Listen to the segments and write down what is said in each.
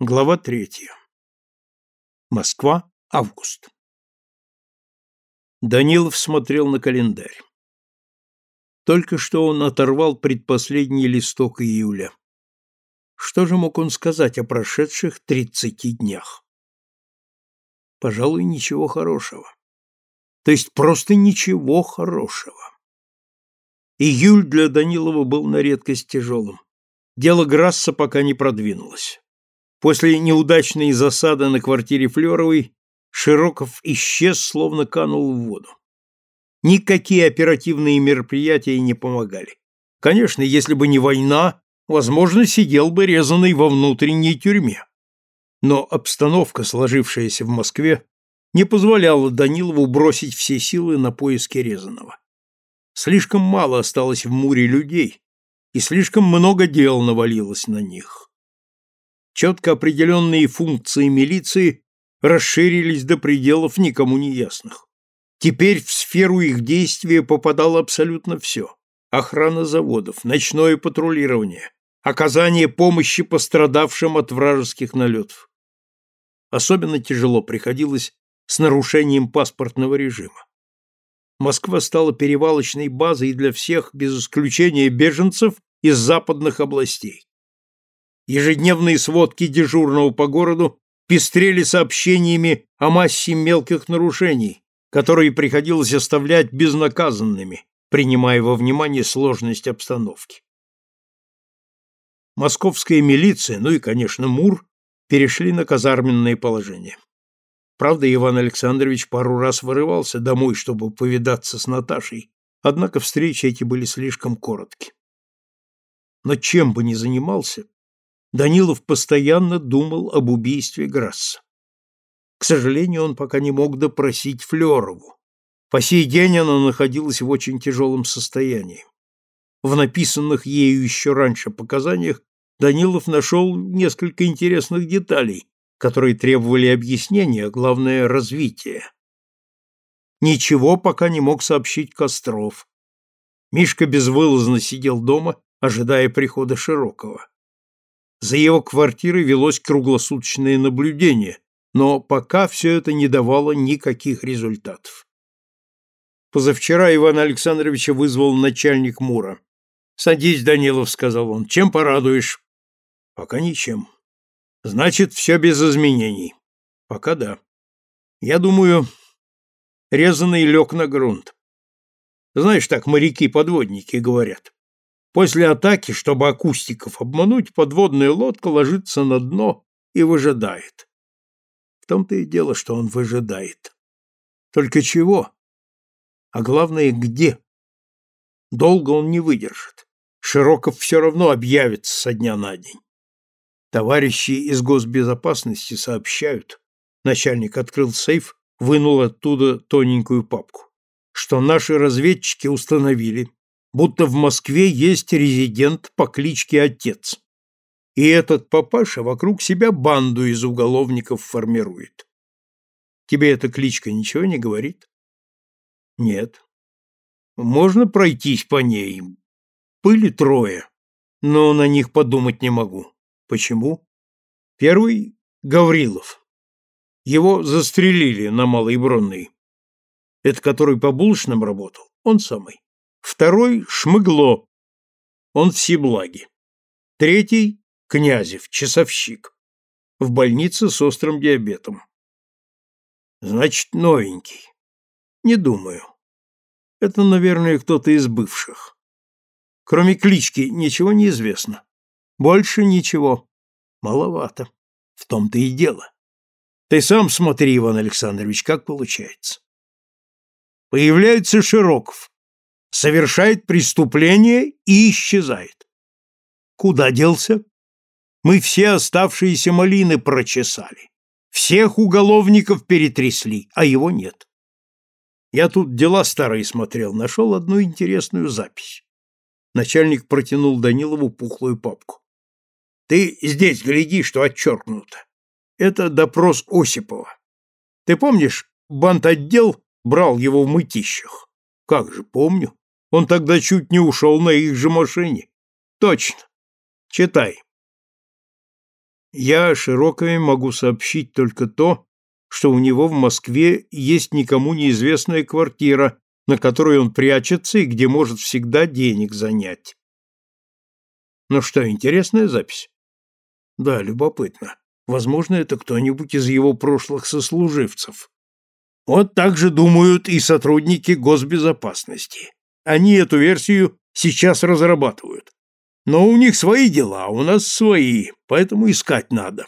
Глава третья. Москва, август. Данилов смотрел на календарь. Только что он оторвал предпоследний листок июля. Что же мог он сказать о прошедших тридцати днях? Пожалуй, ничего хорошего. То есть просто ничего хорошего. Июль для Данилова был на редкость тяжелым. Дело Грасса пока не продвинулось. После неудачной засады на квартире Флеровой Широков исчез, словно канул в воду. Никакие оперативные мероприятия не помогали. Конечно, если бы не война, возможно, сидел бы резанный во внутренней тюрьме. Но обстановка, сложившаяся в Москве, не позволяла Данилову бросить все силы на поиски резаного. Слишком мало осталось в Муре людей, и слишком много дел навалилось на них. Четко определенные функции милиции расширились до пределов никому не ясных. Теперь в сферу их действия попадало абсолютно все. Охрана заводов, ночное патрулирование, оказание помощи пострадавшим от вражеских налетов. Особенно тяжело приходилось с нарушением паспортного режима. Москва стала перевалочной базой для всех, без исключения беженцев из западных областей. Ежедневные сводки дежурного по городу пестрели сообщениями о массе мелких нарушений, которые приходилось оставлять безнаказанными, принимая во внимание сложность обстановки. Московская милиция, ну и, конечно, МУР, перешли на казарменное положение. Правда, Иван Александрович пару раз вырывался домой, чтобы повидаться с Наташей, однако встречи эти были слишком коротки. Но чем бы ни занимался, Данилов постоянно думал об убийстве Грасса. К сожалению, он пока не мог допросить Флерову. По сей день она находилась в очень тяжелом состоянии. В написанных ею еще раньше показаниях Данилов нашел несколько интересных деталей, которые требовали объяснения, а главное – развития. Ничего пока не мог сообщить Костров. Мишка безвылазно сидел дома, ожидая прихода Широкого. За его квартирой велось круглосуточное наблюдение, но пока все это не давало никаких результатов. Позавчера Ивана Александровича вызвал начальник Мура. «Садись, Данилов», — сказал он, — «чем порадуешь?» «Пока ничем». «Значит, все без изменений». «Пока да». «Я думаю, резанный лег на грунт. Знаешь, так моряки-подводники говорят. После атаки, чтобы акустиков обмануть, подводная лодка ложится на дно и выжидает. В том-то и дело, что он выжидает. Только чего? А главное, где? Долго он не выдержит. Широков все равно объявится со дня на день. Товарищи из госбезопасности сообщают. Начальник открыл сейф, вынул оттуда тоненькую папку, что наши разведчики установили, будто в Москве есть резидент по кличке Отец. И этот папаша вокруг себя банду из уголовников формирует. Тебе эта кличка ничего не говорит? Нет. Можно пройтись по ней. Пыли трое, но на них подумать не могу. Почему? Первый — Гаврилов. Его застрелили на Малой Бронной. Это который по булочным работал? Он самый. Второй — Шмыгло, он в Сиблаге. Третий — Князев, часовщик, в больнице с острым диабетом. Значит, новенький. Не думаю. Это, наверное, кто-то из бывших. Кроме клички ничего не известно. Больше ничего. Маловато. В том-то и дело. Ты сам смотри, Иван Александрович, как получается. Появляется Широков совершает преступление и исчезает. Куда делся? Мы все оставшиеся малины прочесали. Всех уголовников перетрясли, а его нет. Я тут дела старые смотрел, нашел одну интересную запись. Начальник протянул Данилову пухлую папку. Ты здесь гляди, что отчеркнуто. Это допрос Осипова. Ты помнишь, банд-отдел брал его в мытищах? Как же, помню. Он тогда чуть не ушел на их же машине. Точно. Читай. Я Широкове могу сообщить только то, что у него в Москве есть никому неизвестная квартира, на которой он прячется и где может всегда денег занять. Ну что, интересная запись? Да, любопытно. Возможно, это кто-нибудь из его прошлых сослуживцев. Вот так же думают и сотрудники госбезопасности. Они эту версию сейчас разрабатывают. Но у них свои дела, а у нас свои, поэтому искать надо.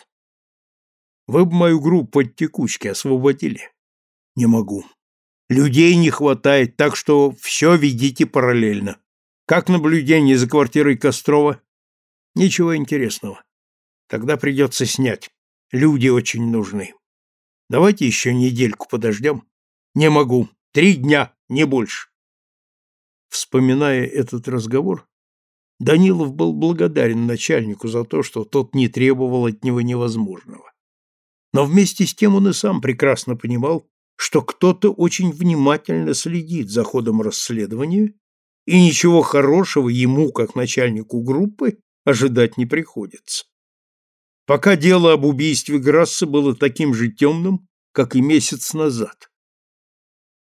Вы бы мою группу от текучки освободили? Не могу. Людей не хватает, так что все ведите параллельно. Как наблюдение за квартирой Кострова? Ничего интересного. Тогда придется снять. Люди очень нужны. Давайте еще недельку подождем. Не могу. Три дня, не больше. Вспоминая этот разговор, Данилов был благодарен начальнику за то, что тот не требовал от него невозможного. Но вместе с тем он и сам прекрасно понимал, что кто-то очень внимательно следит за ходом расследования, и ничего хорошего ему, как начальнику группы, ожидать не приходится. Пока дело об убийстве Грасса было таким же темным, как и месяц назад.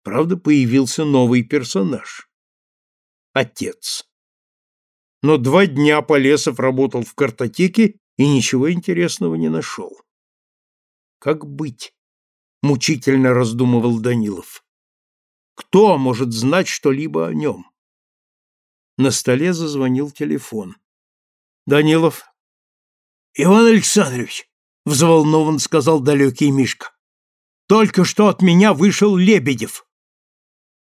Правда, появился новый персонаж. Отец. Но два дня Полесов работал в картотеке и ничего интересного не нашел. Как быть? Мучительно раздумывал Данилов. Кто может знать что-либо о нем? На столе зазвонил телефон. Данилов. Иван Александрович, взволнован сказал далекий Мишка. Только что от меня вышел Лебедев.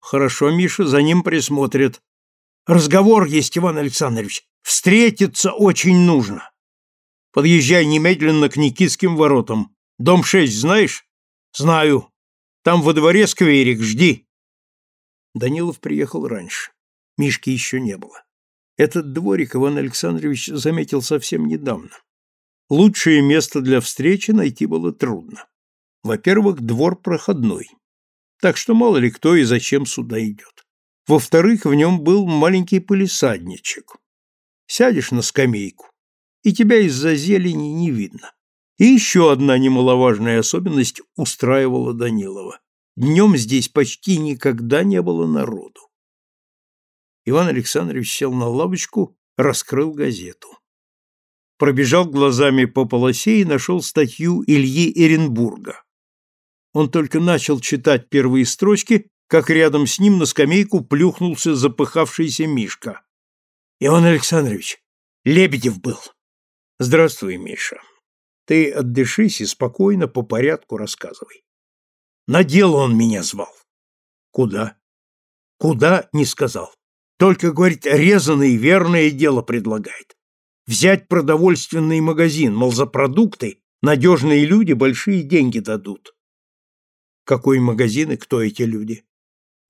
Хорошо, Миша, за ним присмотрят. Разговор есть, Иван Александрович. Встретиться очень нужно. Подъезжай немедленно к Никитским воротам. Дом 6 знаешь? Знаю. Там во дворе скверик, жди. Данилов приехал раньше. Мишки еще не было. Этот дворик Иван Александрович заметил совсем недавно. Лучшее место для встречи найти было трудно. Во-первых, двор проходной, так что мало ли кто и зачем сюда идет. Во-вторых, в нем был маленький полисадничек. Сядешь на скамейку, и тебя из-за зелени не видно. И еще одна немаловажная особенность устраивала Данилова. Днем здесь почти никогда не было народу. Иван Александрович сел на лавочку, раскрыл газету. Пробежал глазами по полосе и нашел статью Ильи Эренбурга. Он только начал читать первые строчки, как рядом с ним на скамейку плюхнулся запыхавшийся Мишка. «Иван Александрович, Лебедев был». «Здравствуй, Миша. Ты отдышись и спокойно по порядку рассказывай». «На дело он меня звал». «Куда?» «Куда?» — не сказал. Только, говорит, резанное верное дело предлагает. Взять продовольственный магазин, мол, за продукты надежные люди большие деньги дадут. Какой магазин и кто эти люди?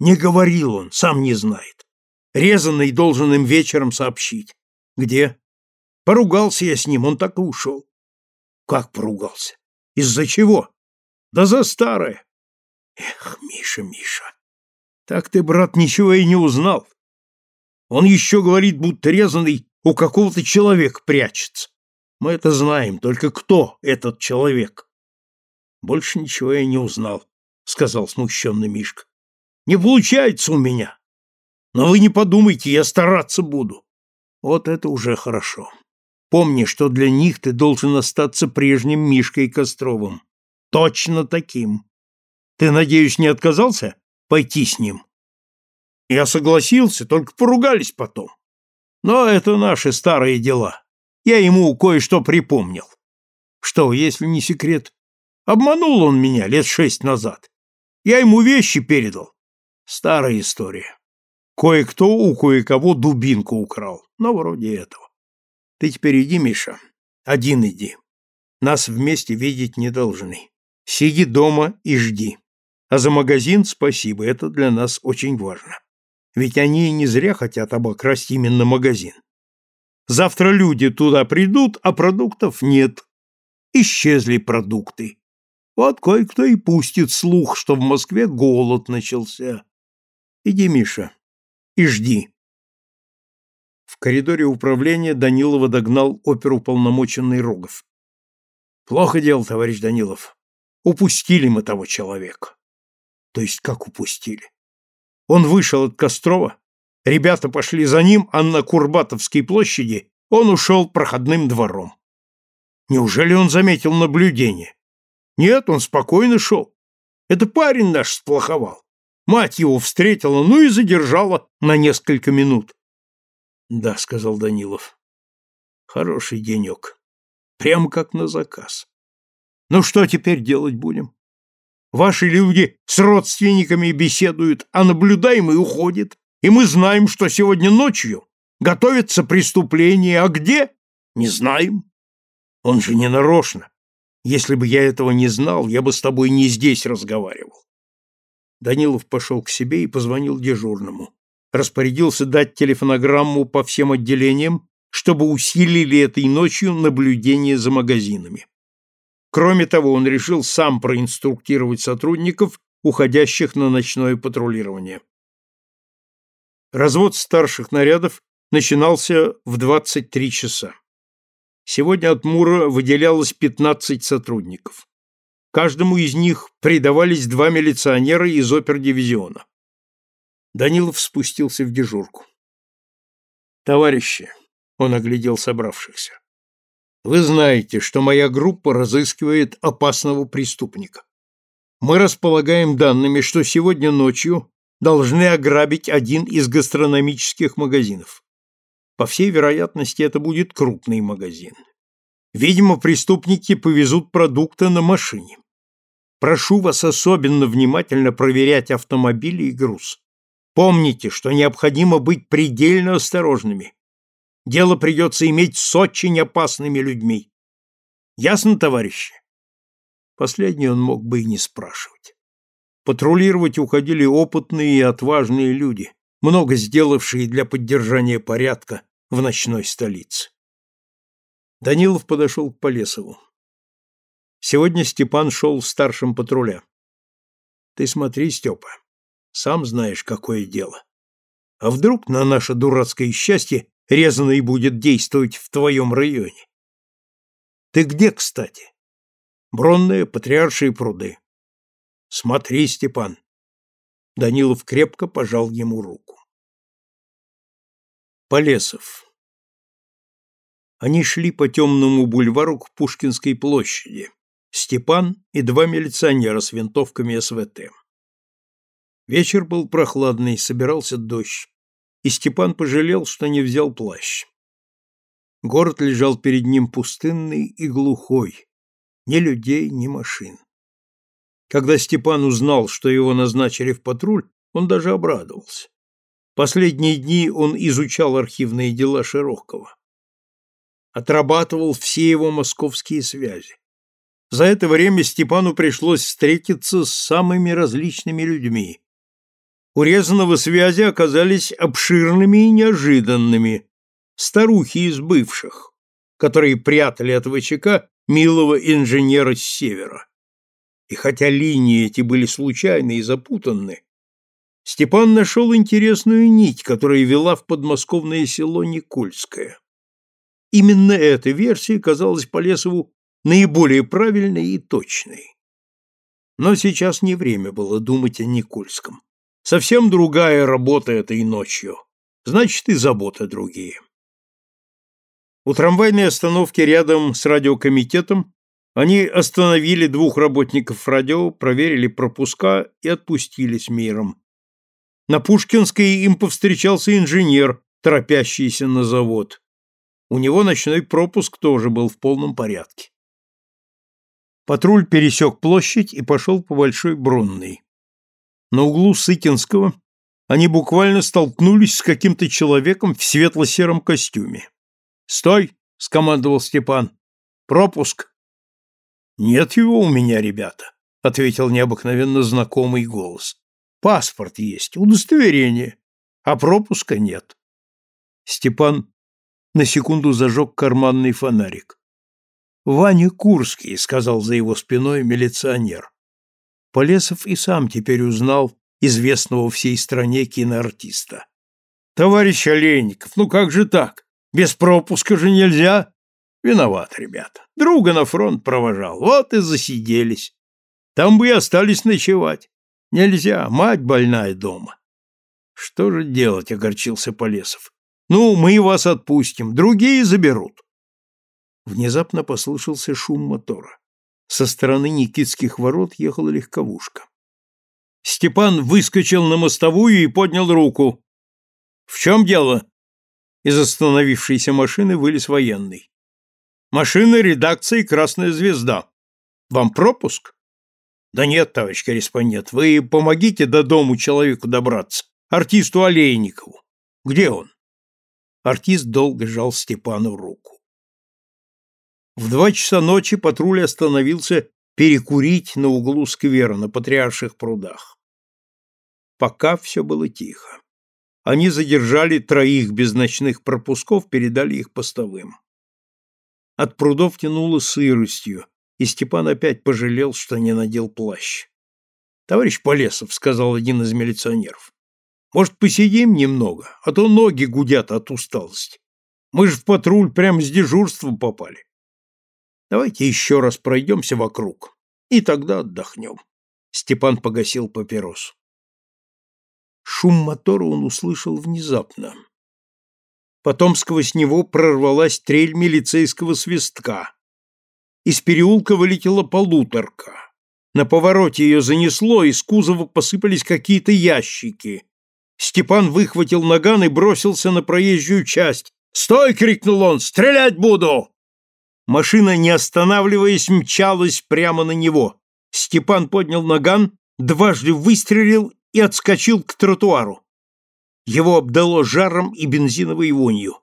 Не говорил он, сам не знает. Резанный должен им вечером сообщить. Где? Поругался я с ним, он так и ушел. Как поругался? Из-за чего? Да за старое. Эх, Миша, Миша, так ты, брат, ничего и не узнал. Он еще говорит, будто резанный у какого-то человека прячется. Мы это знаем, только кто этот человек? Больше ничего я не узнал, сказал смущенный Мишка. Не получается у меня. Но вы не подумайте, я стараться буду. Вот это уже хорошо. Помни, что для них ты должен остаться прежним Мишкой Костровым. Точно таким. Ты, надеюсь, не отказался пойти с ним? Я согласился, только поругались потом. Но это наши старые дела. Я ему кое-что припомнил. Что, если не секрет? Обманул он меня лет шесть назад. Я ему вещи передал. Старая история. Кое-кто у кое-кого дубинку украл. Но вроде этого. Ты теперь иди, Миша. Один иди. Нас вместе видеть не должны. Сиди дома и жди. А за магазин спасибо, это для нас очень важно. Ведь они не зря хотят обокрасть именно магазин. Завтра люди туда придут, а продуктов нет. Исчезли продукты. Вот кое-кто и пустит слух, что в Москве голод начался. Иди, Миша, и жди. В коридоре управления Данилова догнал оперуполномоченный Рогов. Плохо дело, товарищ Данилов. Упустили мы того человека. То есть как упустили? Он вышел от Кострова, ребята пошли за ним, а на Курбатовской площади он ушел проходным двором. Неужели он заметил наблюдение? Нет, он спокойно шел. Это парень наш сплоховал. Мать его встретила, ну и задержала на несколько минут. Да, сказал Данилов. Хороший денек. Прямо как на заказ. Ну что теперь делать будем? Ваши люди с родственниками беседуют, а наблюдаемый уходит, и мы знаем, что сегодня ночью готовится преступление, а где? Не знаем. Он же не нарочно. Если бы я этого не знал, я бы с тобой не здесь разговаривал. Данилов пошел к себе и позвонил дежурному. Распорядился дать телефонограмму по всем отделениям, чтобы усилили этой ночью наблюдение за магазинами. Кроме того, он решил сам проинструктировать сотрудников, уходящих на ночное патрулирование. Развод старших нарядов начинался в 23 часа. Сегодня от Мура выделялось 15 сотрудников. Каждому из них придавались два милиционера из опердивизиона. Данилов спустился в дежурку. «Товарищи», — он оглядел собравшихся, вы знаете, что моя группа разыскивает опасного преступника. Мы располагаем данными, что сегодня ночью должны ограбить один из гастрономических магазинов. По всей вероятности, это будет крупный магазин. Видимо, преступники повезут продукты на машине. Прошу вас особенно внимательно проверять автомобили и груз. Помните, что необходимо быть предельно осторожными. Дело придется иметь с очень опасными людьми. Ясно, товарищи? Последнее он мог бы и не спрашивать. Патрулировать уходили опытные и отважные люди, много сделавшие для поддержания порядка в ночной столице. Данилов подошел к Полесову. Сегодня Степан шел старшим патруля. Ты смотри, Степа, сам знаешь, какое дело. А вдруг на наше дурацкое счастье резаный будет действовать в твоем районе. Ты где, кстати? Бронные, патриаршие пруды. Смотри, Степан. Данилов крепко пожал ему руку. Полесов. Они шли по темному бульвару к Пушкинской площади. Степан и два милиционера с винтовками СВТ. Вечер был прохладный, собирался дождь и Степан пожалел, что не взял плащ. Город лежал перед ним пустынный и глухой, ни людей, ни машин. Когда Степан узнал, что его назначили в патруль, он даже обрадовался. Последние дни он изучал архивные дела Широкого. Отрабатывал все его московские связи. За это время Степану пришлось встретиться с самыми различными людьми, у Резанова связи оказались обширными и неожиданными. Старухи из бывших, которые прятали от ВЧК милого инженера с севера. И хотя линии эти были случайны и запутанны, Степан нашел интересную нить, которая вела в подмосковное село Никольское. Именно эта версия казалась Полесову наиболее правильной и точной. Но сейчас не время было думать о Никольском. Совсем другая работа этой ночью. Значит, и заботы другие. У трамвайной остановки рядом с радиокомитетом они остановили двух работников радио, проверили пропуска и отпустили с миром. На Пушкинской им повстречался инженер, торопящийся на завод. У него ночной пропуск тоже был в полном порядке. Патруль пересек площадь и пошел по Большой Бронной. На углу Сытинского они буквально столкнулись с каким-то человеком в светло-сером костюме. «Стой!» — скомандовал Степан. «Пропуск!» «Нет его у меня, ребята», — ответил необыкновенно знакомый голос. «Паспорт есть, удостоверение, а пропуска нет». Степан на секунду зажег карманный фонарик. «Ваня Курский», — сказал за его спиной милиционер. Полесов и сам теперь узнал известного всей стране киноартиста. «Товарищ Олейников, ну как же так? Без пропуска же нельзя!» Виноват, ребята. Друга на фронт провожал, вот и засиделись. Там бы и остались ночевать. Нельзя, мать больная дома. Что же делать, огорчился Полесов. Ну, мы вас отпустим, другие заберут. Внезапно послышался шум мотора. Со стороны Никитских ворот ехала легковушка. Степан выскочил на мостовую и поднял руку. «В чем дело?» Из остановившейся машины вылез военный. «Машина редакции «Красная звезда». Вам пропуск?» «Да нет, товарищ корреспондент, вы помогите до дому человеку добраться, артисту Олейникову. Где он?» Артист долго жал Степану руку. В два часа ночи патруль остановился перекурить на углу сквера на Патриарших прудах. Пока все было тихо. Они задержали троих без ночных пропусков, передали их постовым. От прудов тянуло сыростью, и Степан опять пожалел, что не надел плащ. «Товарищ Полесов», — сказал один из милиционеров, — «может, посидим немного, а то ноги гудят от усталости. Мы же в патруль прямо с дежурства попали». Давайте еще раз пройдемся вокруг, и тогда отдохнем. Степан погасил папиросу. Шум мотора он услышал внезапно. Потом сквозь него прорвалась трель милицейского свистка. Из переулка вылетела полуторка. На повороте ее занесло, из кузова посыпались какие-то ящики. Степан выхватил наган и бросился на проезжую часть. «Стой!» — крикнул он. «Стрелять буду!» Машина, не останавливаясь, мчалась прямо на него. Степан поднял наган, дважды выстрелил и отскочил к тротуару. Его обдало жаром и бензиновой вонью.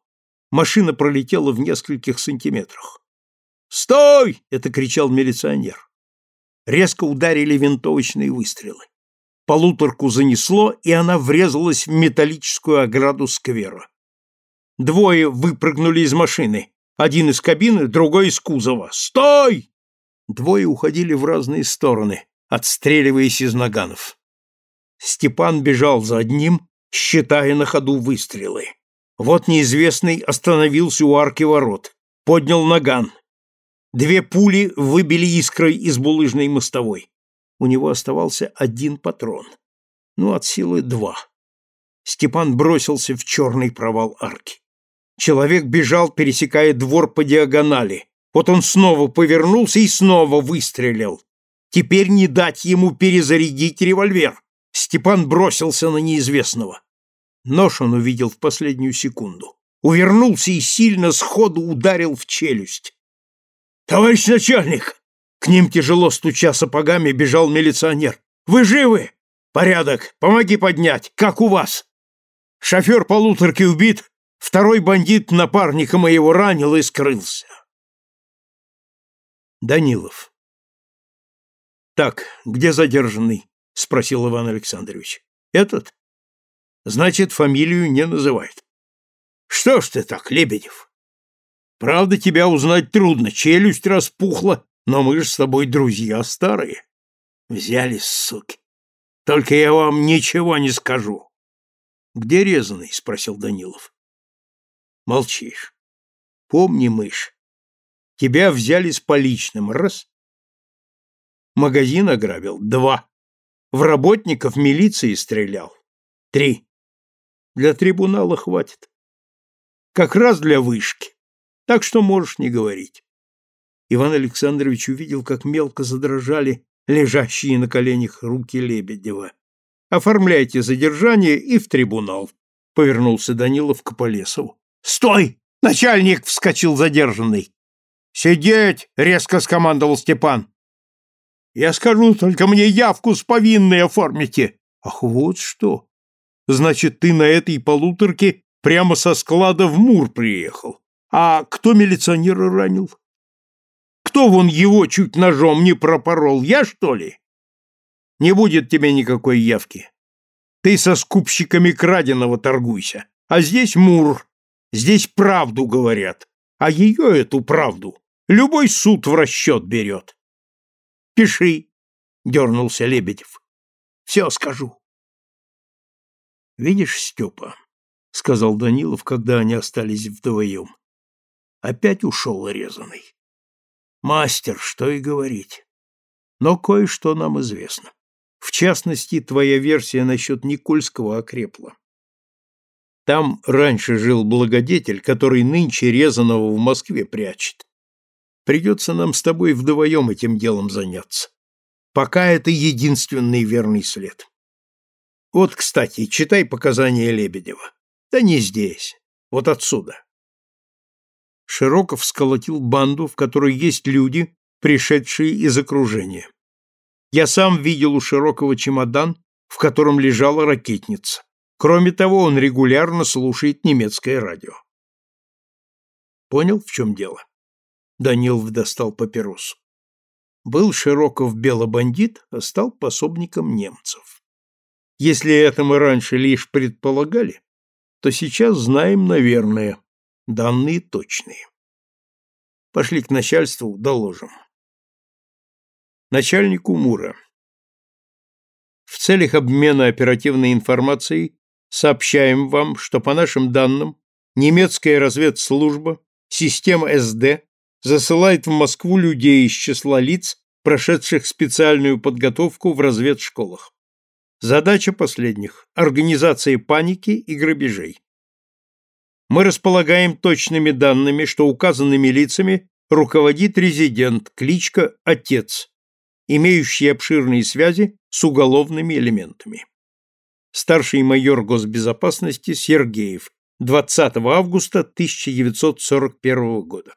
Машина пролетела в нескольких сантиметрах. «Стой!» — это кричал милиционер. Резко ударили винтовочные выстрелы. Полуторку занесло, и она врезалась в металлическую ограду сквера. Двое выпрыгнули из машины. Один из кабины, другой из кузова. «Стой!» Двое уходили в разные стороны, отстреливаясь из наганов. Степан бежал за одним, считая на ходу выстрелы. Вот неизвестный остановился у арки ворот, поднял наган. Две пули выбили искрой из булыжной мостовой. У него оставался один патрон. Ну, от силы два. Степан бросился в черный провал арки. Человек бежал, пересекая двор по диагонали. Вот он снова повернулся и снова выстрелил. Теперь не дать ему перезарядить револьвер. Степан бросился на неизвестного. Нож он увидел в последнюю секунду. Увернулся и сильно сходу ударил в челюсть. «Товарищ начальник!» К ним, тяжело стуча сапогами, бежал милиционер. «Вы живы?» «Порядок. Помоги поднять. Как у вас?» «Шофер полуторки убит, Второй бандит напарника моего ранил и скрылся. Данилов. Так, где задержанный? спросил Иван Александрович. Этот? Значит, фамилию не называет. Что ж ты так, Лебедев? Правда, тебя узнать трудно, челюсть распухла, но мы же с тобой друзья старые. Взялись, суки. Только я вам ничего не скажу. Где резаный? спросил Данилов. Молчишь. Помни, мышь, тебя взяли с поличным. Раз. Магазин ограбил. Два. В работников милиции стрелял. Три. Для трибунала хватит. Как раз для вышки. Так что можешь не говорить. Иван Александрович увидел, как мелко задрожали лежащие на коленях руки Лебедева. «Оформляйте задержание и в трибунал», — повернулся Данилов к Полесову. «Стой! Начальник!» — вскочил задержанный. «Сидеть!» — резко скомандовал Степан. «Я скажу, только мне явку с повинной оформите!» «Ах, вот что! Значит, ты на этой полуторке прямо со склада в Мур приехал. А кто милиционера ранил? Кто вон его чуть ножом не пропорол? Я, что ли? Не будет тебе никакой явки. Ты со скупщиками краденого торгуйся. А здесь Мур, Здесь правду говорят, а ее, эту правду, любой суд в расчет берет. — Пиши, — дернулся Лебедев. — Все скажу. — Видишь, Степа, — сказал Данилов, когда они остались вдвоем, Опять ушел резаный. Мастер, что и говорить. Но кое-что нам известно. В частности, твоя версия насчет Никольского окрепла. Там раньше жил благодетель, который нынче резаного в Москве прячет. Придется нам с тобой вдвоем этим делом заняться. Пока это единственный верный след. Вот, кстати, читай показания Лебедева. Да не здесь, вот отсюда. Широков сколотил банду, в которой есть люди, пришедшие из окружения. Я сам видел у Широкого чемодан, в котором лежала ракетница. Кроме того, он регулярно слушает немецкое радио. Понял, в чем дело? Данилов достал папиросу. Был Широков белобандит, а стал пособником немцев. Если это мы раньше лишь предполагали, то сейчас знаем, наверное, данные точные. Пошли к начальству, доложим. Начальнику МУРа. В целях обмена оперативной информацией сообщаем вам, что по нашим данным немецкая разведслужба, система СД, засылает в Москву людей из числа лиц, прошедших специальную подготовку в разведшколах. Задача последних – организация паники и грабежей. Мы располагаем точными данными, что указанными лицами руководит резидент, кличка «Отец», имеющий обширные связи с уголовными элементами старший майор госбезопасности Сергеев 20 августа 1941 года.